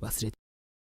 忘れて